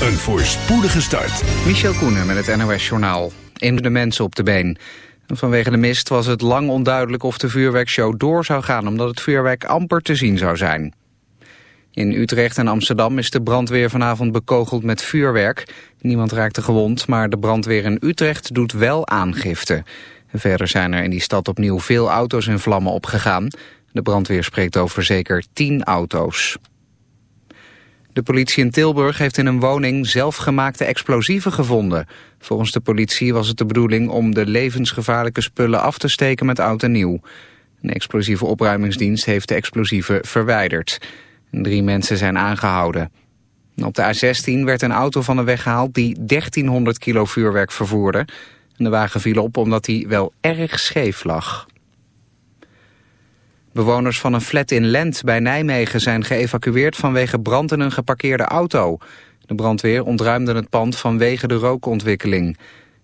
een voorspoedige start. Michel Koenen met het NOS-journaal. In de mensen op de been. Vanwege de mist was het lang onduidelijk of de vuurwerkshow door zou gaan... omdat het vuurwerk amper te zien zou zijn. In Utrecht en Amsterdam is de brandweer vanavond bekogeld met vuurwerk. Niemand raakte gewond, maar de brandweer in Utrecht doet wel aangifte. Verder zijn er in die stad opnieuw veel auto's in vlammen opgegaan. De brandweer spreekt over zeker tien auto's. De politie in Tilburg heeft in een woning zelfgemaakte explosieven gevonden. Volgens de politie was het de bedoeling om de levensgevaarlijke spullen af te steken met oud en nieuw. Een explosieve opruimingsdienst heeft de explosieven verwijderd. Drie mensen zijn aangehouden. Op de A16 werd een auto van de weg gehaald die 1300 kilo vuurwerk vervoerde. De wagen viel op omdat hij wel erg scheef lag. Bewoners van een flat in Lent bij Nijmegen zijn geëvacueerd vanwege brand in een geparkeerde auto. De brandweer ontruimde het pand vanwege de rookontwikkeling.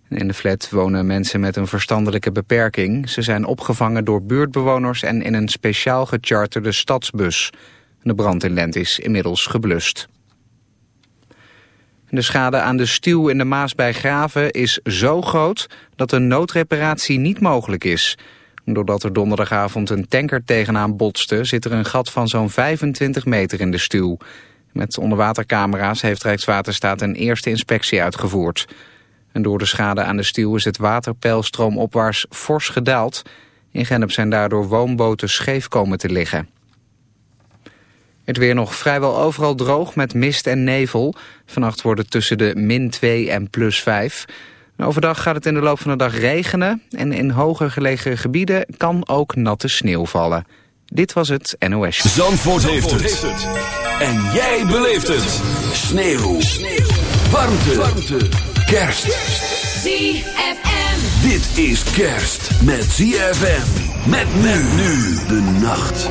In de flat wonen mensen met een verstandelijke beperking. Ze zijn opgevangen door buurtbewoners en in een speciaal gecharterde stadsbus. De brand in Lent is inmiddels geblust. De schade aan de stuw in de Maas bij Graven is zo groot dat een noodreparatie niet mogelijk is. Doordat er donderdagavond een tanker tegenaan botste... zit er een gat van zo'n 25 meter in de stuw. Met onderwatercamera's heeft Rijkswaterstaat een eerste inspectie uitgevoerd. En door de schade aan de stuw is het waterpeil stroomopwaarts fors gedaald. In Gennep zijn daardoor woonboten scheef komen te liggen. Het weer nog vrijwel overal droog met mist en nevel. Vannacht wordt het tussen de min 2 en plus 5. Overdag gaat het in de loop van de dag regenen en in hoger gelegen gebieden kan ook natte sneeuw vallen. Dit was het NOS. Zandvoort, heeft, het. En jij beleeft het. Sneeuw. sneeuw. Warmte. Warmte. Kerst. ZFM. Dit is kerst met ZFM. Met men nu de nacht.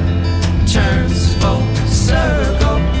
turns full circle.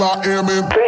I Am in